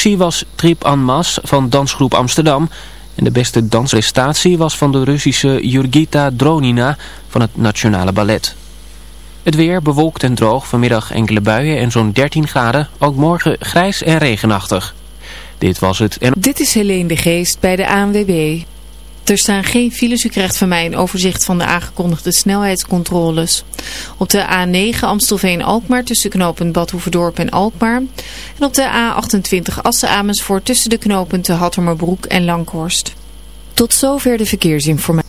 attractie was Trip en Mas van Dansgroep Amsterdam. En de beste dansprestatie was van de Russische Jurgita Dronina van het Nationale Ballet. Het weer bewolkt en droog, vanmiddag enkele buien en zo'n 13 graden. Ook morgen grijs en regenachtig. Dit was het. En... Dit is Helene de Geest bij de ANWB. Er staan geen files. U krijgt van mij een overzicht van de aangekondigde snelheidscontroles. Op de A9 Amstelveen-Alkmaar tussen knooppunt Badhoevedorp en Alkmaar. En op de A28 Assen-Amersfoort tussen de knooppunten Hattermerbroek en Langhorst. Tot zover de verkeersinformatie.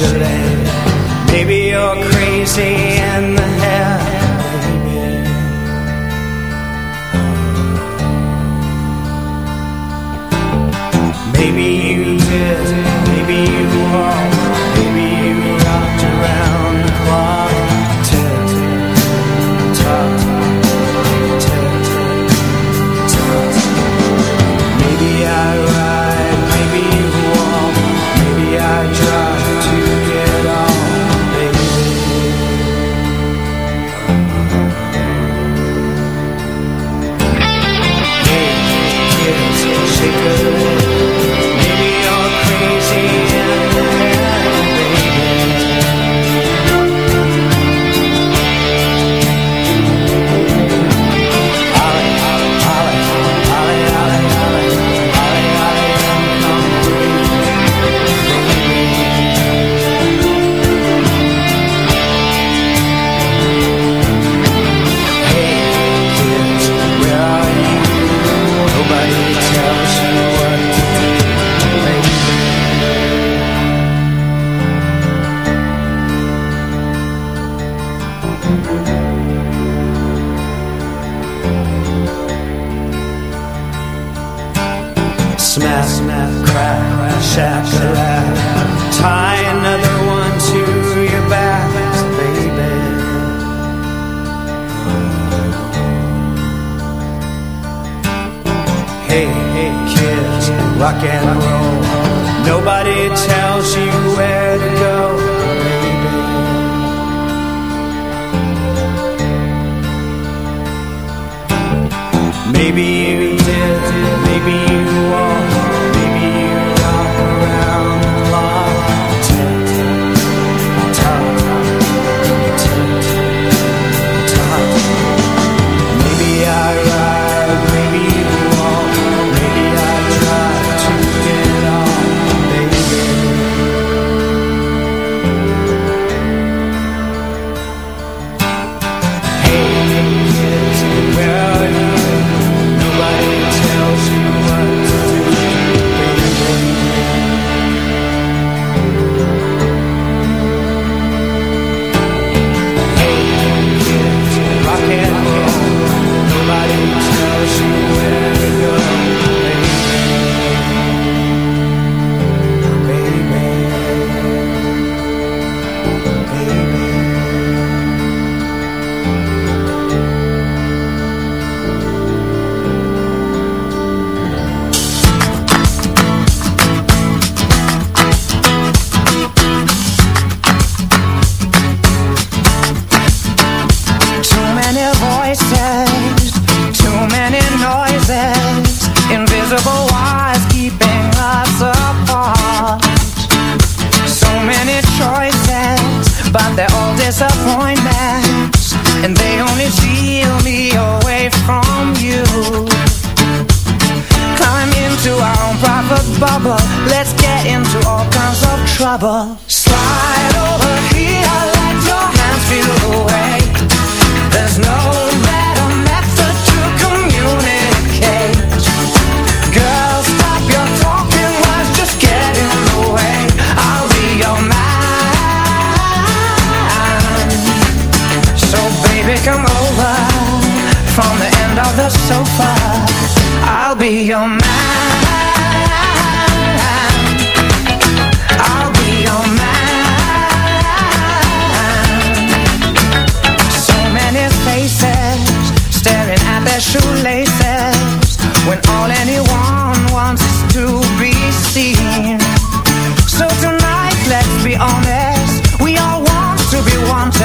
good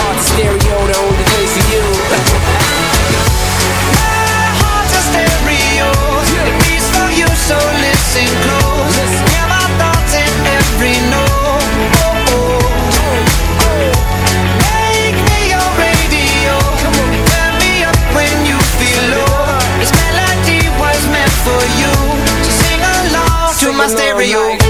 heart's a stereo, the only place for you. My heart's a stereo, it beats for you, so listen close. Hear my thoughts in every note. Make me your radio, turn me up when you feel low. This melody was meant for you, so sing along to my stereo. believe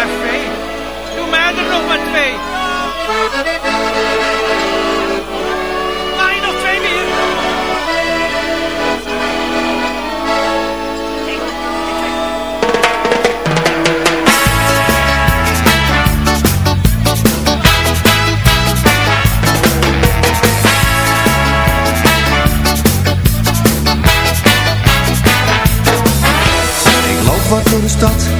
Doe er nog maar? Ik wat door de stad,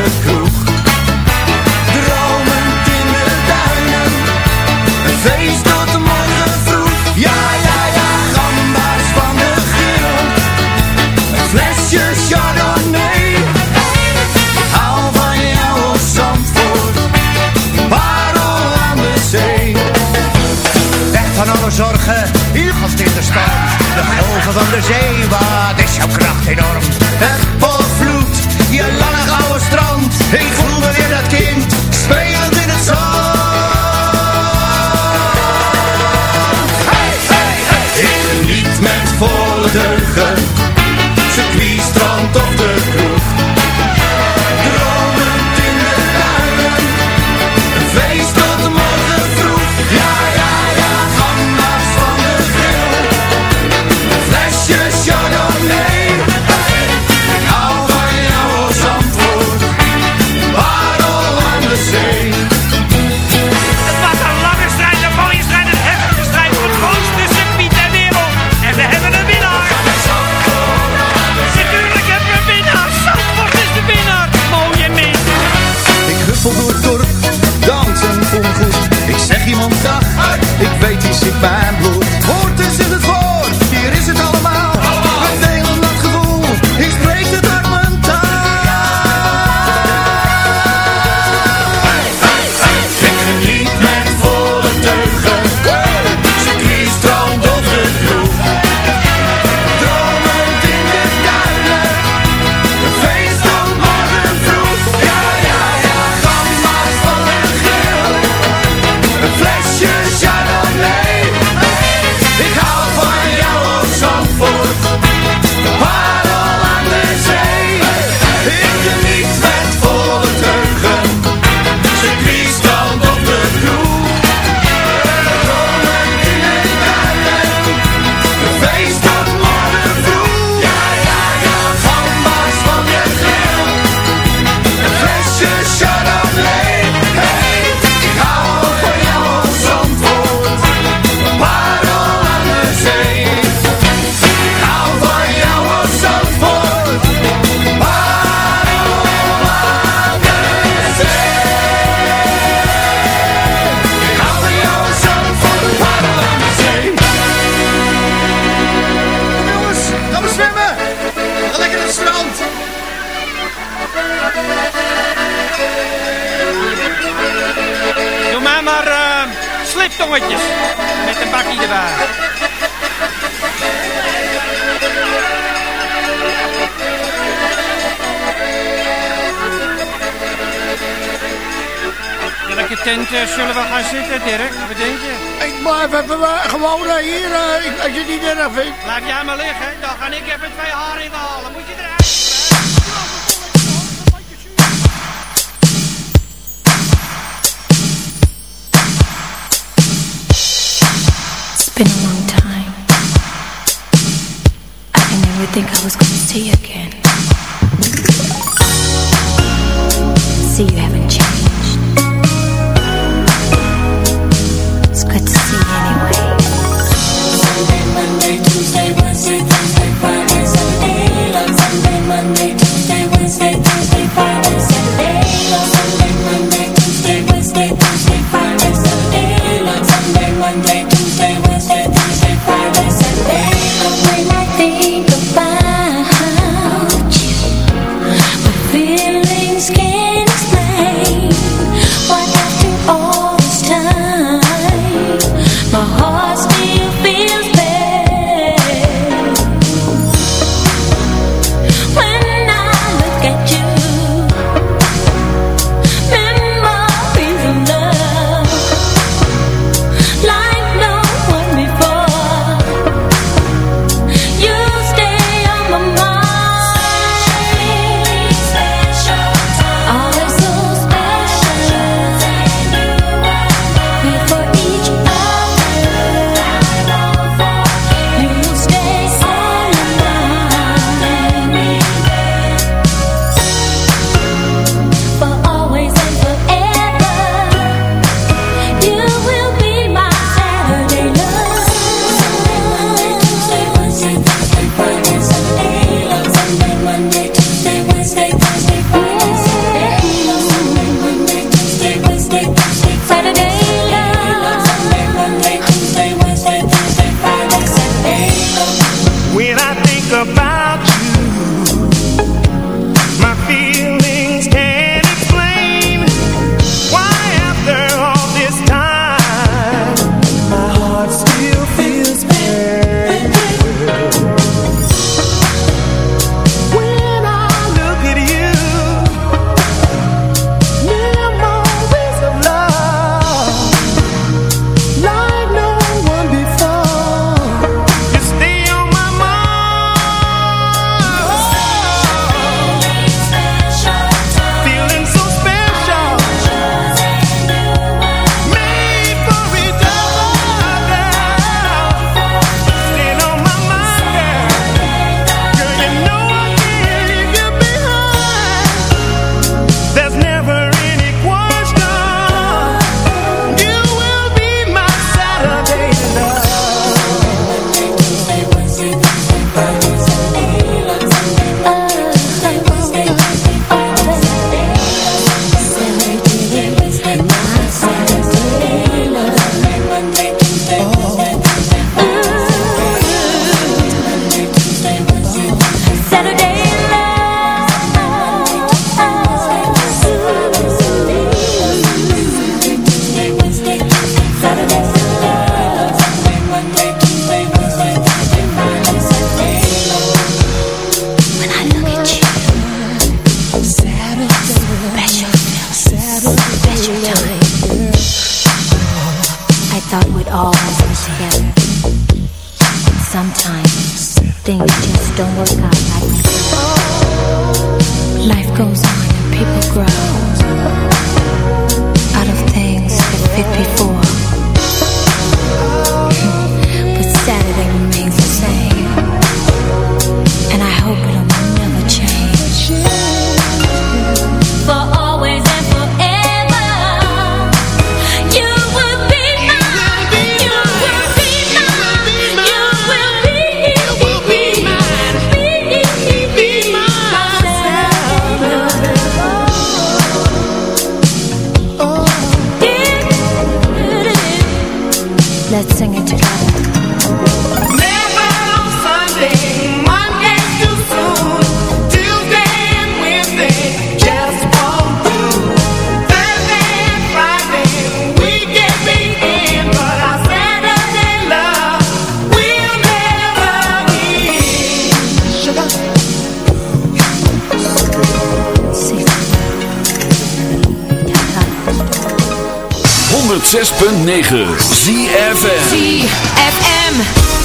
106.9 ZFM ZFM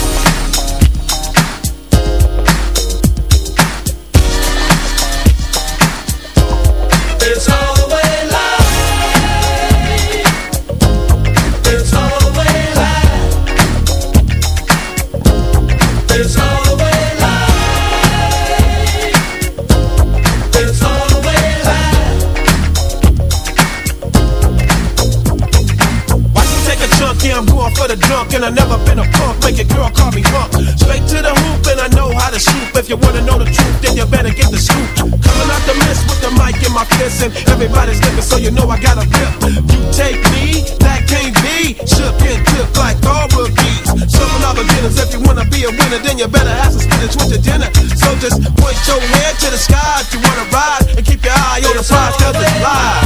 so you know I got a grip. You take me, that can't be. Shook and tipped like all rookies. Some of the dinners, if you wanna be a winner, then you better have some spinach with your dinner. So just point your head to the sky if you wanna ride, and keep your eye on the prize, cause it's live.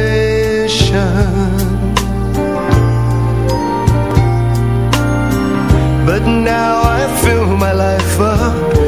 now I fill my life up.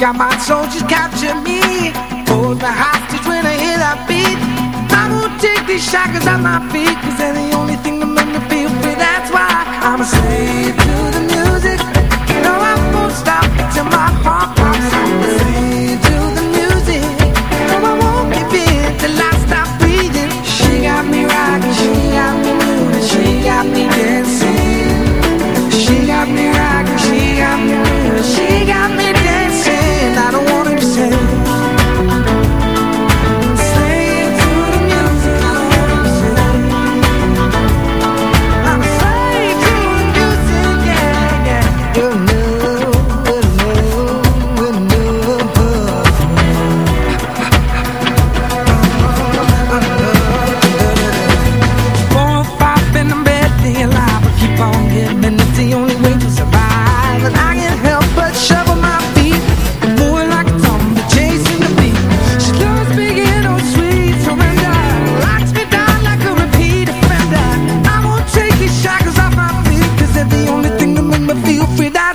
got my soldiers capture me. Hold the hostage when I hear that beat. I won't take these shackles off my feet, cause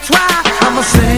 try. I'ma say.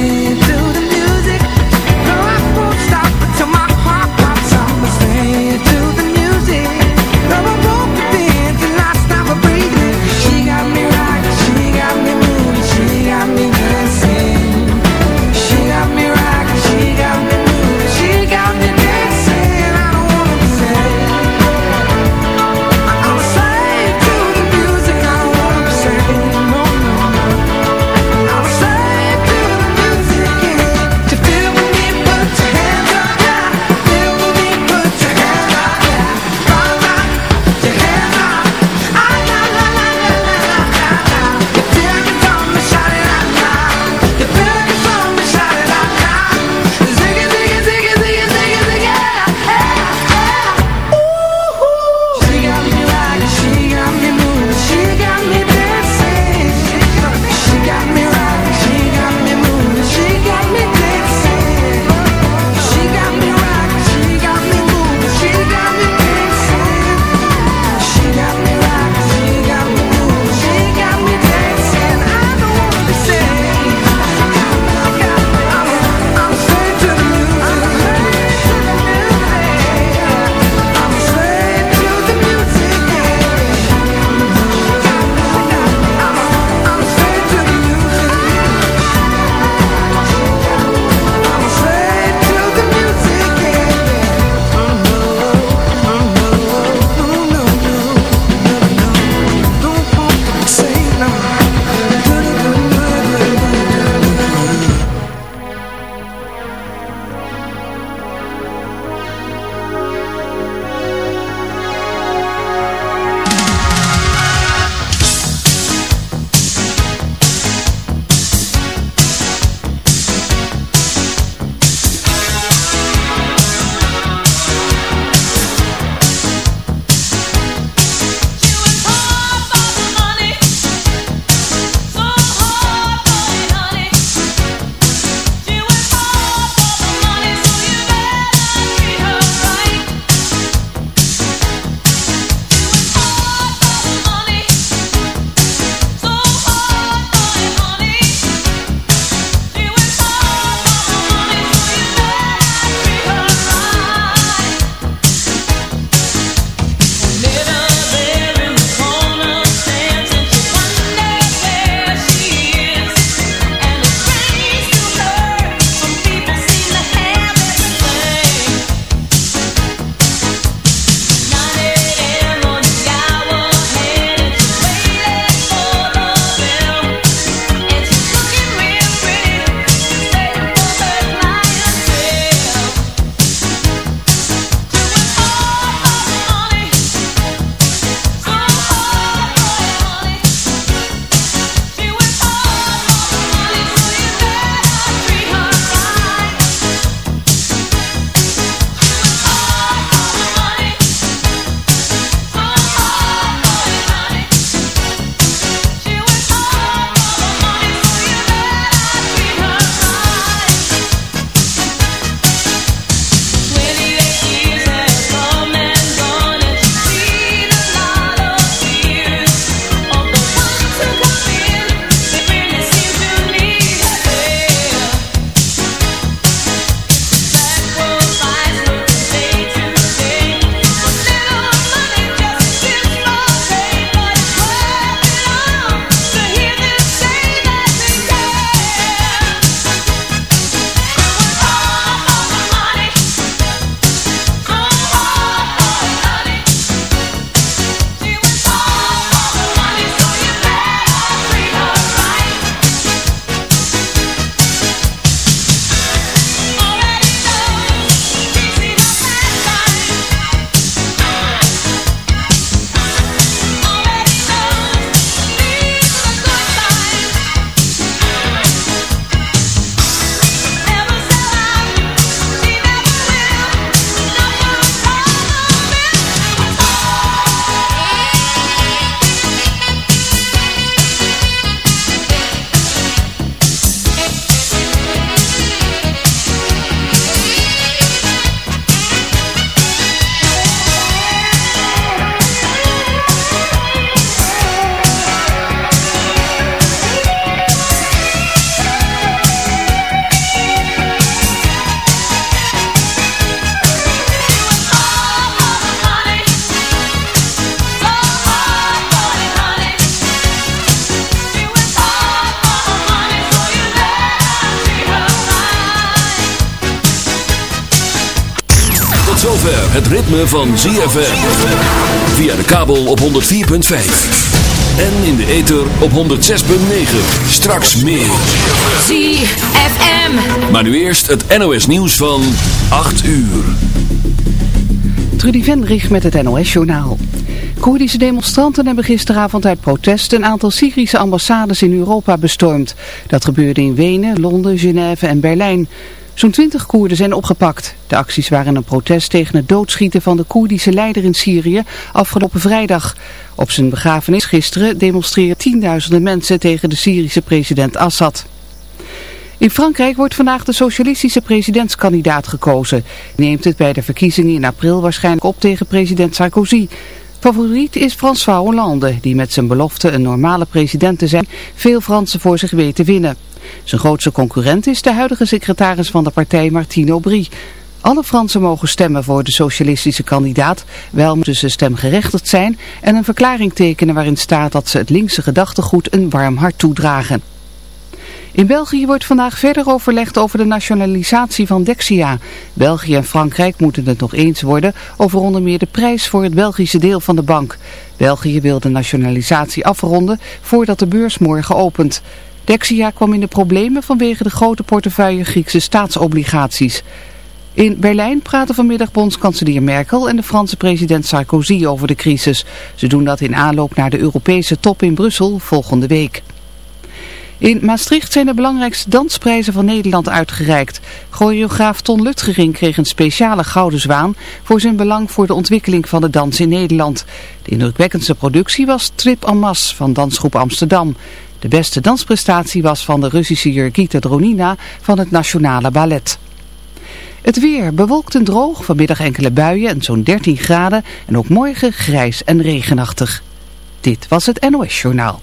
Van ZFM. Via de kabel op 104.5. En in de ether op 106.9. Straks meer. ZFM. Maar nu eerst het NOS nieuws van 8 uur. Trudy Vendrich met het NOS-journaal. Koerdische demonstranten hebben gisteravond uit protest een aantal Syrische ambassades in Europa bestormd. Dat gebeurde in Wenen, Londen, Genève en Berlijn. Zo'n twintig Koerden zijn opgepakt. De acties waren een protest tegen het doodschieten van de Koerdische leider in Syrië afgelopen vrijdag. Op zijn begrafenis gisteren demonstreren tienduizenden mensen tegen de Syrische president Assad. In Frankrijk wordt vandaag de socialistische presidentskandidaat gekozen. Neemt het bij de verkiezingen in april waarschijnlijk op tegen president Sarkozy. Favoriet is François Hollande, die met zijn belofte een normale president te zijn veel Fransen voor zich weet te winnen. Zijn grootste concurrent is de huidige secretaris van de partij Martine Aubry. Alle Fransen mogen stemmen voor de socialistische kandidaat, wel moeten ze stemgerechtigd zijn en een verklaring tekenen waarin staat dat ze het linkse gedachtegoed een warm hart toedragen. In België wordt vandaag verder overlegd over de nationalisatie van Dexia. België en Frankrijk moeten het nog eens worden over onder meer de prijs voor het Belgische deel van de bank. België wil de nationalisatie afronden voordat de beurs morgen opent. Dexia kwam in de problemen vanwege de grote portefeuille Griekse staatsobligaties. In Berlijn praten vanmiddag bondskanselier Merkel en de Franse president Sarkozy over de crisis. Ze doen dat in aanloop naar de Europese top in Brussel volgende week. In Maastricht zijn de belangrijkste dansprijzen van Nederland uitgereikt. Choreograaf Ton Lutgering kreeg een speciale gouden zwaan voor zijn belang voor de ontwikkeling van de dans in Nederland. De indrukwekkendste productie was Trip en Mas van Dansgroep Amsterdam. De beste dansprestatie was van de Russische Jurgita Dronina van het Nationale Ballet. Het weer bewolkt en droog, vanmiddag enkele buien en zo'n 13 graden en ook morgen grijs en regenachtig. Dit was het NOS Journaal.